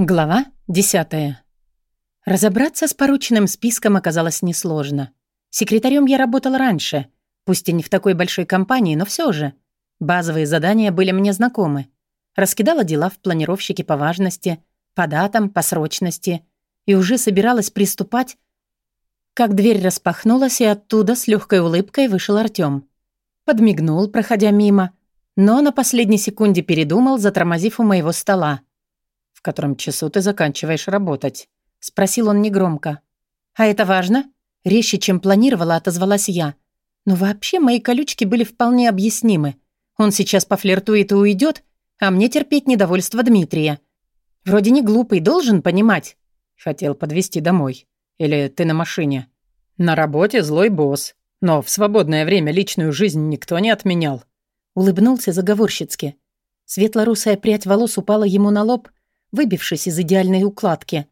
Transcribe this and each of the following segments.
Глава 10. Разобраться с порученным списком оказалось несложно. Секретарем я работал раньше, пусть и не в такой большой компании, но все же. Базовые задания были мне знакомы. Раскидала дела в планировщике по важности, по датам, по срочности и уже собиралась приступать, как дверь распахнулась, и оттуда с легкой улыбкой вышел Артём. Подмигнул, проходя мимо, но на последней секунде передумал, затормозив у моего стола. «В котором часу ты заканчиваешь работать?» — спросил он негромко. «А это важно?» — резче, чем планировала, отозвалась я. Но вообще мои колючки были вполне объяснимы. Он сейчас пофлиртует и уйдет, а мне терпеть недовольство Дмитрия. Вроде не глупый, должен понимать. Хотел подвезти домой. Или ты на машине? На работе злой босс. Но в свободное время личную жизнь никто не отменял. Улыбнулся заговорщицки. Светло-русая прядь волос упала ему на лоб, выбившись из идеальной укладки.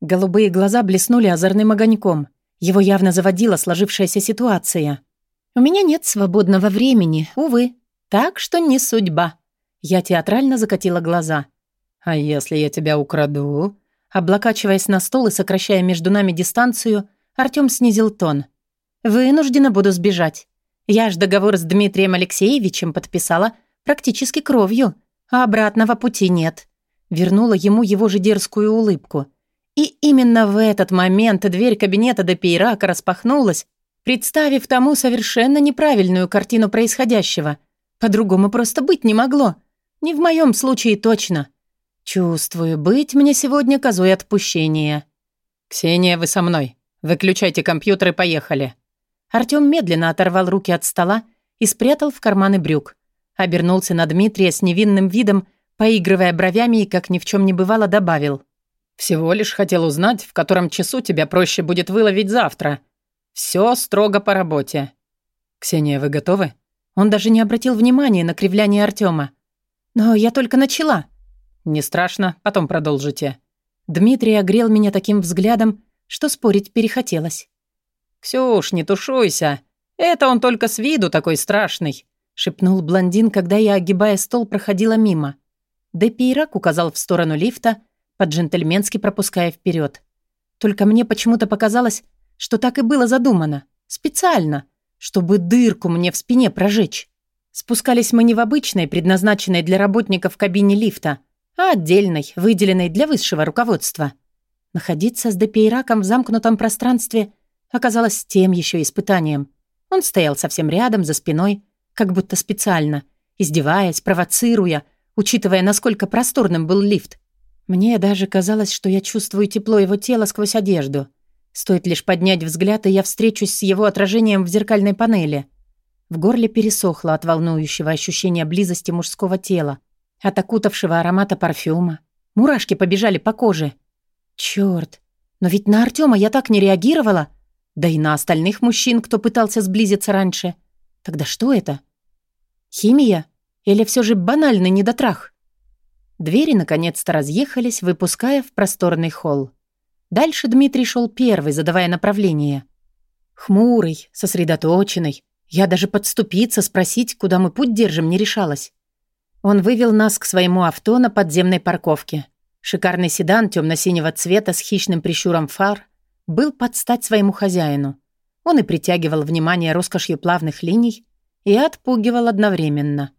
Голубые глаза блеснули озорным огоньком. Его явно заводила сложившаяся ситуация. «У меня нет свободного времени, увы. Так что не судьба». Я театрально закатила глаза. «А если я тебя украду?» Облокачиваясь на стол и сокращая между нами дистанцию, Артём снизил тон. «Вынуждена буду сбежать. Я ж договор с Дмитрием Алексеевичем подписала практически кровью, а обратного пути нет вернула ему его же дерзкую улыбку. И именно в этот момент дверь кабинета до Пейрака распахнулась, представив тому совершенно неправильную картину происходящего. По-другому просто быть не могло. Не в моем случае точно. Чувствую, быть мне сегодня козой отпущения. «Ксения, вы со мной. Выключайте компьютер и поехали». Артём медленно оторвал руки от стола и спрятал в карманы брюк. Обернулся на Дмитрия с невинным видом, Поигрывая бровями и, как ни в чем не бывало, добавил. «Всего лишь хотел узнать, в котором часу тебя проще будет выловить завтра. Все строго по работе». «Ксения, вы готовы?» Он даже не обратил внимания на кривляние Артема. «Но я только начала». «Не страшно, потом продолжите». Дмитрий огрел меня таким взглядом, что спорить перехотелось. «Ксюш, не тушуйся. Это он только с виду такой страшный», — шепнул блондин, когда я, огибая стол, проходила мимо. Депейрак указал в сторону лифта, по-джентльменски пропуская вперед. Только мне почему-то показалось, что так и было задумано. Специально, чтобы дырку мне в спине прожечь. Спускались мы не в обычной, предназначенной для работников кабине лифта, а отдельной, выделенной для высшего руководства. Находиться с Депейраком в замкнутом пространстве оказалось тем еще испытанием. Он стоял совсем рядом, за спиной, как будто специально, издеваясь, провоцируя, учитывая, насколько просторным был лифт. Мне даже казалось, что я чувствую тепло его тела сквозь одежду. Стоит лишь поднять взгляд, и я встречусь с его отражением в зеркальной панели. В горле пересохло от волнующего ощущения близости мужского тела, от окутавшего аромата парфюма. Мурашки побежали по коже. Чёрт, но ведь на Артёма я так не реагировала. Да и на остальных мужчин, кто пытался сблизиться раньше. Тогда что это? Химия? Или все же банальный недотрах? Двери наконец-то разъехались, выпуская в просторный холл. Дальше Дмитрий шел первый, задавая направление. Хмурый, сосредоточенный. Я даже подступиться, спросить, куда мы путь держим, не решалась. Он вывел нас к своему авто на подземной парковке. Шикарный седан темно-синего цвета с хищным прищуром фар был под стать своему хозяину. Он и притягивал внимание роскошью плавных линий и отпугивал одновременно.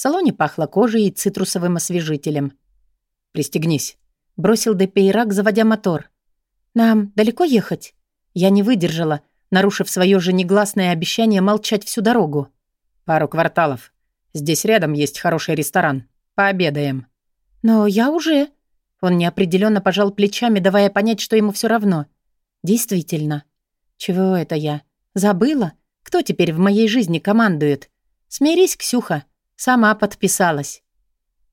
В салоне пахло кожей и цитрусовым освежителем. «Пристегнись», — бросил Депейрак, заводя мотор. «Нам далеко ехать?» Я не выдержала, нарушив свое же негласное обещание молчать всю дорогу. «Пару кварталов. Здесь рядом есть хороший ресторан. Пообедаем». «Но я уже...» Он неопределенно пожал плечами, давая понять, что ему все равно. «Действительно. Чего это я? Забыла? Кто теперь в моей жизни командует? Смирись, Ксюха. Сама подписалась.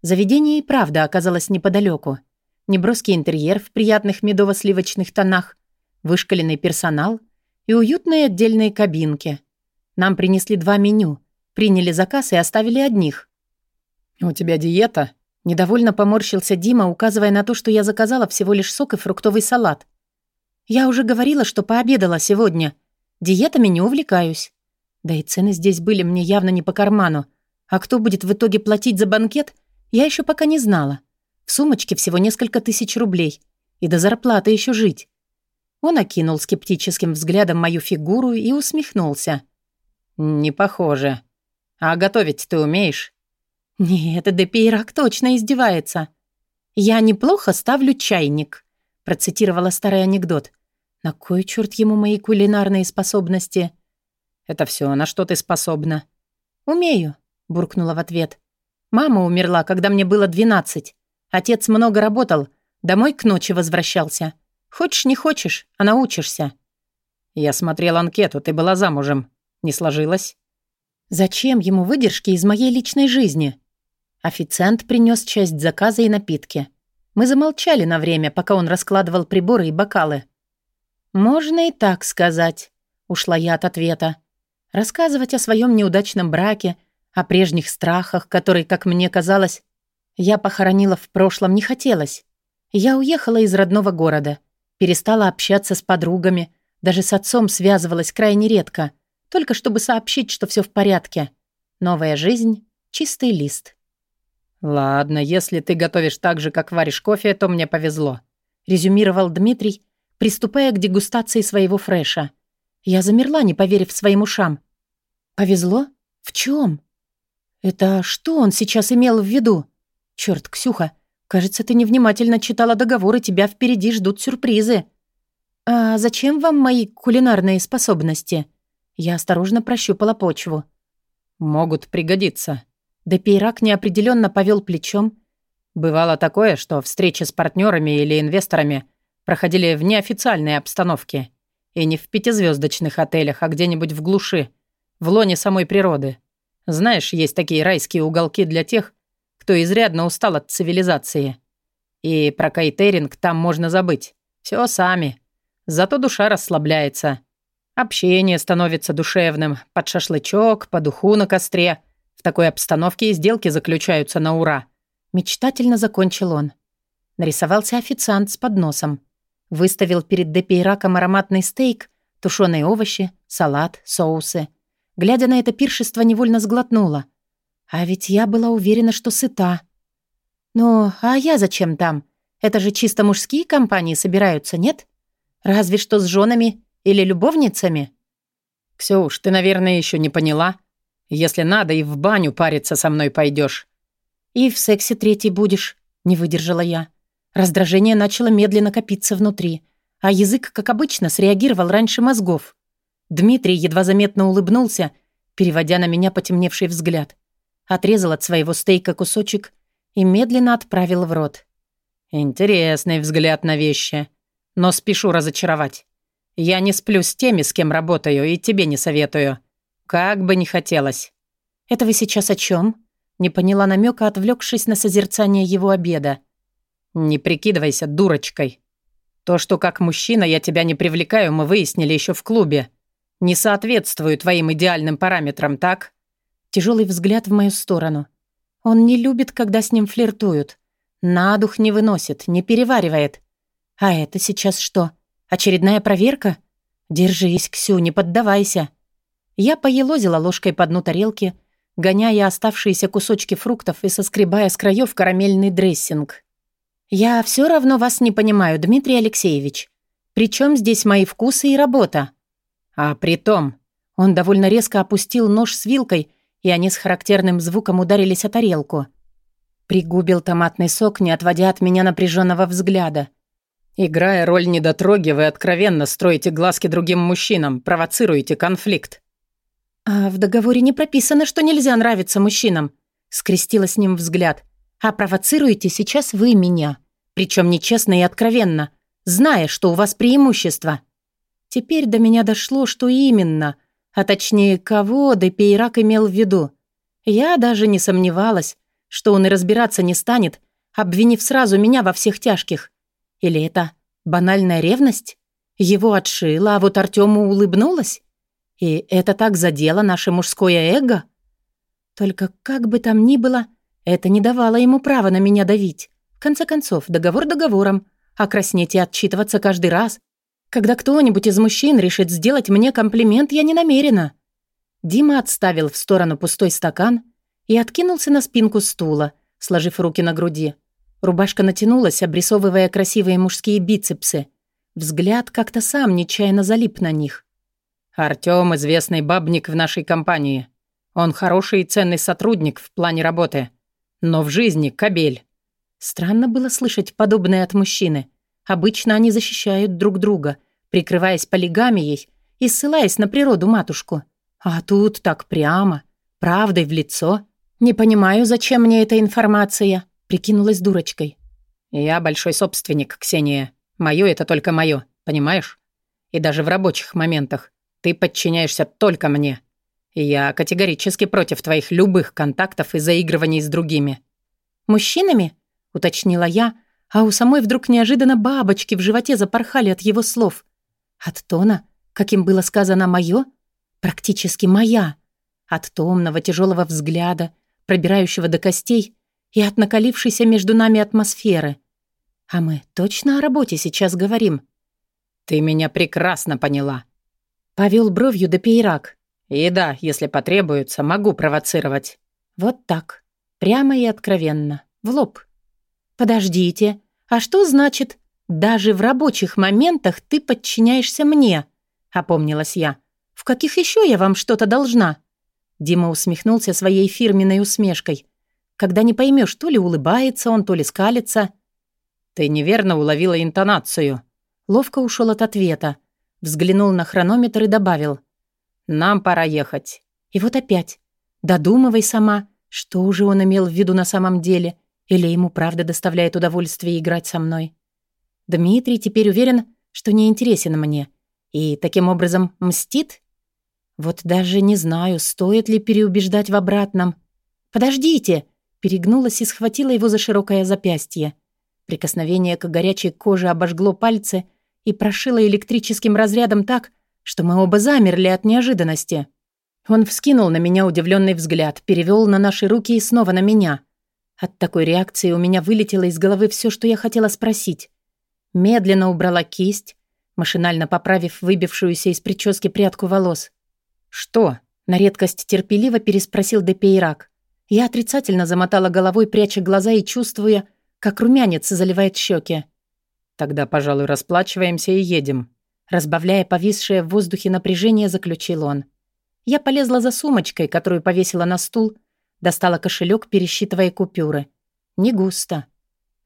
Заведение и правда оказалось неподалеку. Неброский интерьер в приятных медово-сливочных тонах, вышкаленный персонал и уютные отдельные кабинки. Нам принесли два меню, приняли заказ и оставили одних. «У тебя диета?» Недовольно поморщился Дима, указывая на то, что я заказала всего лишь сок и фруктовый салат. «Я уже говорила, что пообедала сегодня. Диетами не увлекаюсь. Да и цены здесь были мне явно не по карману. А кто будет в итоге платить за банкет, я еще пока не знала. В сумочке всего несколько тысяч рублей. И до зарплаты еще жить. Он окинул скептическим взглядом мою фигуру и усмехнулся. «Не похоже. А готовить ты умеешь?» «Нет, Депейрак точно издевается. Я неплохо ставлю чайник», — процитировала старый анекдот. «На кой черт ему мои кулинарные способности?» «Это все, на что ты способна?» «Умею», — буркнула в ответ. «Мама умерла, когда мне было двенадцать. Отец много работал, домой к ночи возвращался. Хочешь, не хочешь, а научишься». «Я смотрел анкету, ты была замужем. Не сложилось?» «Зачем ему выдержки из моей личной жизни?» Официант принес часть заказа и напитки. Мы замолчали на время, пока он раскладывал приборы и бокалы. «Можно и так сказать», — ушла я от ответа. Рассказывать о своем неудачном браке, о прежних страхах, которые, как мне казалось, я похоронила в прошлом, не хотелось. Я уехала из родного города, перестала общаться с подругами, даже с отцом связывалась крайне редко, только чтобы сообщить, что все в порядке. Новая жизнь — чистый лист. «Ладно, если ты готовишь так же, как варишь кофе, то мне повезло», — резюмировал Дмитрий, приступая к дегустации своего фреша. Я замерла, не поверив своим ушам. «Повезло? В чем? Это что он сейчас имел в виду? Черт, Ксюха, кажется, ты невнимательно читала договор, и тебя впереди ждут сюрпризы». «А зачем вам мои кулинарные способности?» Я осторожно прощупала почву. «Могут пригодиться». Депейрак неопределенно повел плечом. Бывало такое, что встречи с партнерами или инвесторами проходили в неофициальной обстановке. И не в пятизвездочных отелях, а где-нибудь в глуши, в лоне самой природы. Знаешь, есть такие райские уголки для тех, кто изрядно устал от цивилизации. И про кайтеринг там можно забыть. Все сами. Зато душа расслабляется. Общение становится душевным. Под шашлычок, по духу на костре. В такой обстановке и сделки заключаются на ура. Мечтательно закончил он. Нарисовался официант с подносом. Выставил перед Депейраком ароматный стейк, тушеные овощи, салат, соусы. Глядя на это пиршество, невольно сглотнула. А ведь я была уверена, что сыта. Ну, а я зачем там? Это же чисто мужские компании собираются, нет? Разве что с женами или любовницами. «Ксюш, ты, наверное, еще не поняла. Если надо, и в баню париться со мной пойдешь. «И в сексе третий будешь», — не выдержала я. Раздражение начало медленно копиться внутри, а язык, как обычно, среагировал раньше мозгов. Дмитрий едва заметно улыбнулся, переводя на меня потемневший взгляд. Отрезал от своего стейка кусочек и медленно отправил в рот. «Интересный взгляд на вещи, но спешу разочаровать. Я не сплю с теми, с кем работаю, и тебе не советую. Как бы не хотелось». «Это вы сейчас о чем? Не поняла намека, отвлекшись на созерцание его обеда. «Не прикидывайся дурочкой. То, что как мужчина я тебя не привлекаю, мы выяснили еще в клубе. Не соответствую твоим идеальным параметрам, так?» Тяжелый взгляд в мою сторону. Он не любит, когда с ним флиртуют. На дух не выносит, не переваривает. А это сейчас что? Очередная проверка? Держись, Ксю, не поддавайся. Я поелозила ложкой по дну тарелки, гоняя оставшиеся кусочки фруктов и соскребая с краев карамельный дрессинг. «Я все равно вас не понимаю, Дмитрий Алексеевич. Причем здесь мои вкусы и работа?» «А при том...» Он довольно резко опустил нож с вилкой, и они с характерным звуком ударились о тарелку. Пригубил томатный сок, не отводя от меня напряженного взгляда. «Играя роль недотроги, вы откровенно строите глазки другим мужчинам, провоцируете конфликт». «А в договоре не прописано, что нельзя нравиться мужчинам», — скрестила с ним взгляд. А провоцируете сейчас вы меня. Причем нечестно и откровенно, зная, что у вас преимущество. Теперь до меня дошло, что именно, а точнее, кого Депейрак имел в виду. Я даже не сомневалась, что он и разбираться не станет, обвинив сразу меня во всех тяжких. Или это банальная ревность? Его отшила, а вот Артему улыбнулась? И это так задело наше мужское эго? Только как бы там ни было, это не давало ему права на меня давить. В конце концов, договор договором. А краснеть и отчитываться каждый раз. Когда кто-нибудь из мужчин решит сделать мне комплимент, я не намерена. Дима отставил в сторону пустой стакан и откинулся на спинку стула, сложив руки на груди. Рубашка натянулась, обрисовывая красивые мужские бицепсы. Взгляд как-то сам нечаянно залип на них. «Артём — известный бабник в нашей компании. Он хороший и ценный сотрудник в плане работы. Но в жизни — кобель». Странно было слышать подобное от мужчины. Обычно они защищают друг друга, прикрываясь полигамией и ссылаясь на природу матушку. А тут так прямо, правдой в лицо. «Не понимаю, зачем мне эта информация», — прикинулась дурочкой. «Я большой собственник, Ксения. Моё — это только моё, понимаешь? И даже в рабочих моментах ты подчиняешься только мне. Я категорически против твоих любых контактов и заигрываний с другими». «Мужчинами?» — уточнила я, а у самой вдруг неожиданно бабочки в животе запорхали от его слов. От тона, каким было сказано «моё», практически «моя», от томного тяжелого взгляда, пробирающего до костей, и от накалившейся между нами атмосферы. А мы точно о работе сейчас говорим. «Ты меня прекрасно поняла», — повел бровью до пейрак. «И да, если потребуется, могу провоцировать». Вот так. Прямо и откровенно. В лоб. «Подождите, а что значит «даже в рабочих моментах ты подчиняешься мне»?» — опомнилась я. «В каких еще я вам что-то должна?» Дима усмехнулся своей фирменной усмешкой. Когда не поймешь, то ли улыбается он, то ли скалится. «Ты неверно уловила интонацию». Ловко ушел от ответа. Взглянул на хронометр и добавил. «Нам пора ехать». И вот опять. Додумывай сама, что уже он имел в виду на самом деле — или ему правда доставляет удовольствие играть со мной? Дмитрий теперь уверен, что не интересен мне. И таким образом мстит? Вот даже не знаю, стоит ли переубеждать в обратном. «Подождите!» Перегнулась и схватила его за широкое запястье. Прикосновение к горячей коже обожгло пальцы и прошило электрическим разрядом так, что мы оба замерли от неожиданности. Он вскинул на меня удивленный взгляд, перевел на наши руки и снова на меня. От такой реакции у меня вылетело из головы все, что я хотела спросить. Медленно убрала кисть, машинально поправив выбившуюся из прически прядку волос. «Что?» — на редкость терпеливо переспросил Депейрак. Я отрицательно замотала головой, пряча глаза и чувствуя, как румянец заливает щеки. «Тогда, пожалуй, расплачиваемся и едем», разбавляя повисшее в воздухе напряжение, заключил он. Я полезла за сумочкой, которую повесила на стул, Достала кошелек, пересчитывая купюры. Не густо.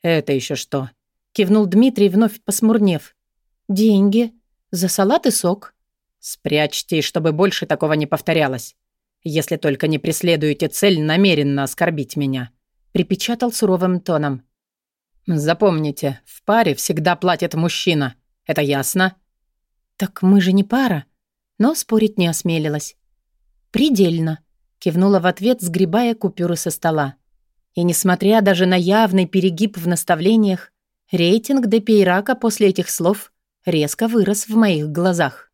«Это еще что?» Кивнул Дмитрий, вновь посмурнев. «Деньги. За салат и сок». «Спрячьте, чтобы больше такого не повторялось. Если только не преследуете цель намеренно оскорбить меня», припечатал суровым тоном. «Запомните, в паре всегда платит мужчина. Это ясно?» «Так мы же не пара». Но спорить не осмелилась. «Предельно», Кивнула в ответ, сгребая купюры со стола. И несмотря даже на явный перегиб в наставлениях, рейтинг Депейрака после этих слов резко вырос в моих глазах.